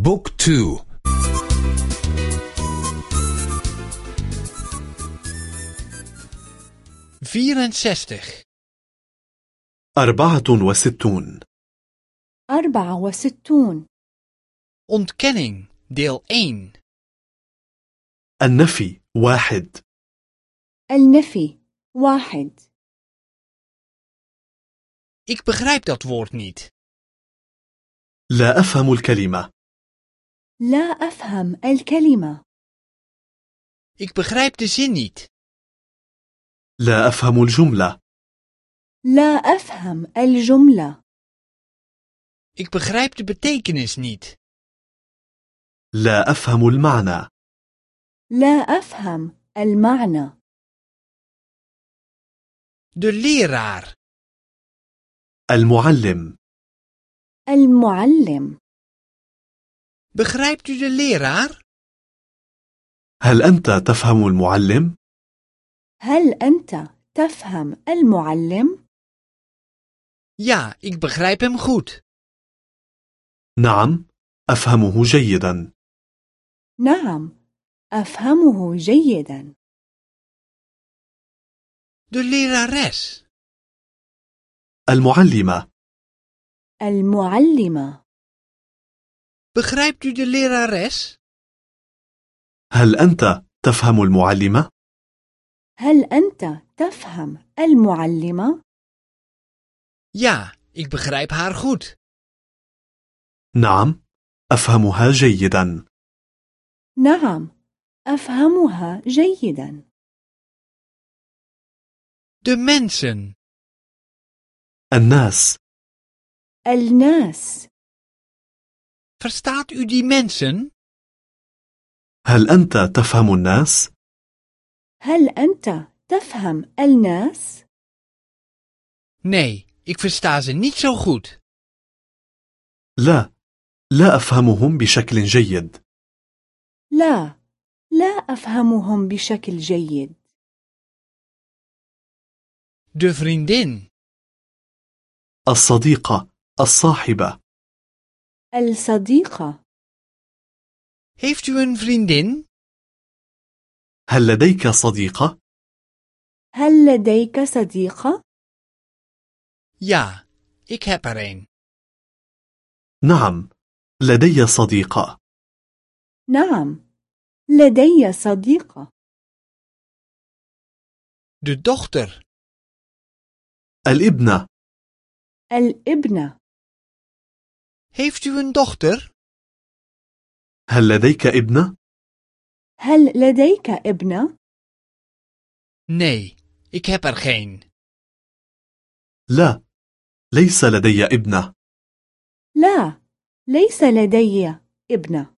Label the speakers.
Speaker 1: بوك تو.
Speaker 2: أربعة وستون.
Speaker 3: أربعة وستون.
Speaker 4: Ontkenning deel 1
Speaker 2: النفي واحد.
Speaker 3: النفي واحد.
Speaker 4: Ik begrijp dat woord niet.
Speaker 2: لا أفهم الكلمة.
Speaker 3: لا أفهم الكلمة.
Speaker 4: Ik begrijp de zin niet.
Speaker 2: لا أفهم الجملة.
Speaker 3: لا أفهم الجملة.
Speaker 4: Ik begrijp de betekenis niet.
Speaker 2: لا أفهم المعنى.
Speaker 3: لا أفهم المعنى.
Speaker 4: De leraar.
Speaker 2: المعلم.
Speaker 3: المعلم.
Speaker 4: Begrijpt u de leraar?
Speaker 2: هل أنت تفهم المعلم؟
Speaker 3: هل أنت تفهم المعلم؟
Speaker 4: ja ik begrijp hem goed.
Speaker 2: نعم أفهمه جيدا.
Speaker 3: نعم أفهمه جيدا.
Speaker 4: De lerares.
Speaker 2: المعلمة.
Speaker 3: المعلمة.
Speaker 4: Begrijpt u de lerares?
Speaker 2: هل أنت تفهم المعلمة؟
Speaker 3: هل أنت تفهم المعلمة؟
Speaker 4: ja ik begrijp haar goed.
Speaker 2: نعم أفهمها جيدا.
Speaker 3: نعم أفهمها جيدا.
Speaker 4: De mensen.
Speaker 2: الناس.
Speaker 3: الناس.
Speaker 4: Verstaat u die mensen?
Speaker 2: هل أنت تفهم الناس؟
Speaker 3: هل أنت تفهم الناس؟
Speaker 4: nee ik versta ze niet zo goed.
Speaker 2: لا لا أفهمهم بشكل جيد.
Speaker 3: لا لا أفهمهم بشكل جيد.
Speaker 4: De vriendin.
Speaker 2: الصديقة الصاحبة.
Speaker 3: الصديقة.
Speaker 4: Heeft u een vriendin?
Speaker 2: هل لديك صديقة؟
Speaker 3: هل لديك صديقة؟
Speaker 4: ja ik heb er een.
Speaker 2: نعم لدي صديقة.
Speaker 3: نعم لدي صديقة.
Speaker 4: De dochter.
Speaker 2: الابنة.
Speaker 3: الابنة.
Speaker 4: Heeft u een dochter
Speaker 2: هل لديك ابنة؟
Speaker 3: هل لديك ابنة؟
Speaker 4: nee ik heb er geen
Speaker 2: لا ليس لدي ابنة
Speaker 3: لا ليس لدي ابنة